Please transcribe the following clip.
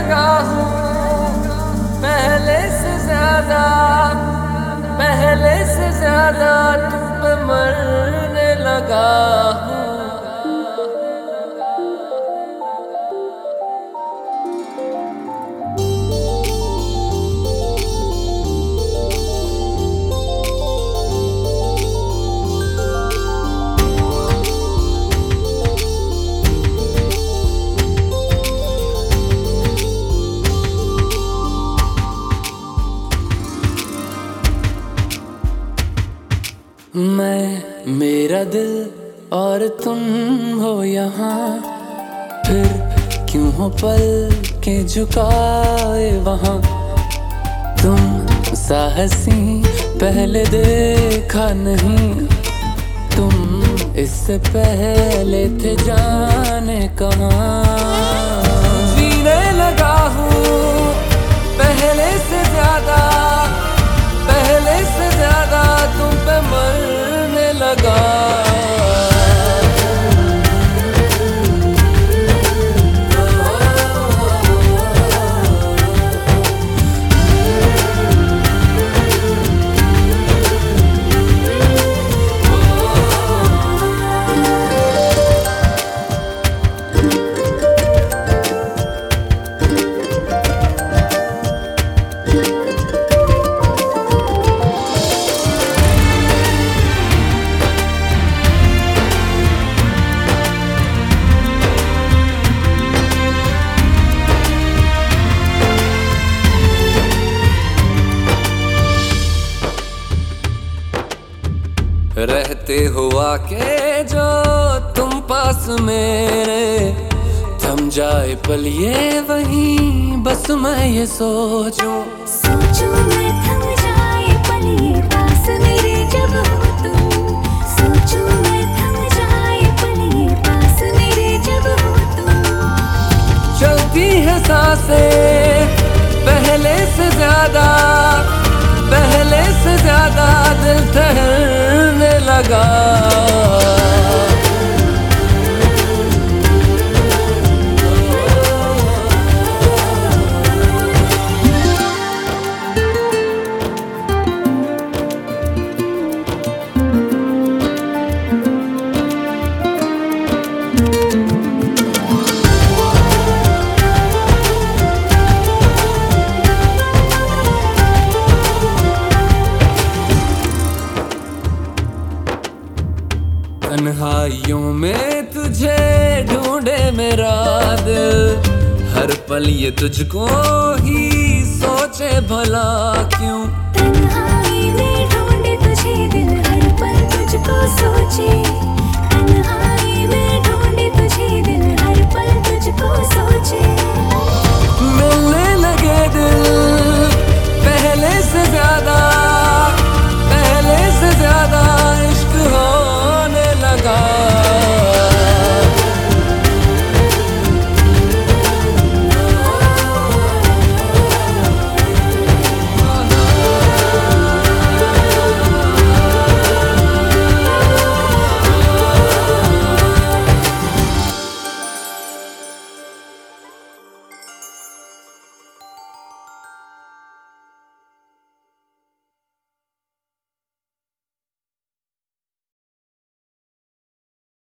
लगा हूँ पहले से ज़्यादा पहले से ज़्यादा तुम मरने लगा हूँ। मैं, मेरा दिल और तुम हो यहाँ। फिर क्यों हो पल के झुकाए वहाँ? तुम साहसी पहले देखा नहीं। तुम इससे पहले थे जाने कहाँ? रहते हुआ के जो तुम पास मेरे। थम जाए पल ये वहीं, बस मैं ये सोचूं। सोचूं मैं थम जाए पल ये पास मेरे जब हो तुम। मैं थम जाए पल ये पास मेरे जब हो तुम। चलती है साँसें, पहले से ज़्यादा। तन्हाइयों में तुझे ढूंढे मेरा दिल। हर पल ये तुझको ही सोचे भला क्यों? तन्हाई में ढूंढे तुझे हर पल तुझको सोचे।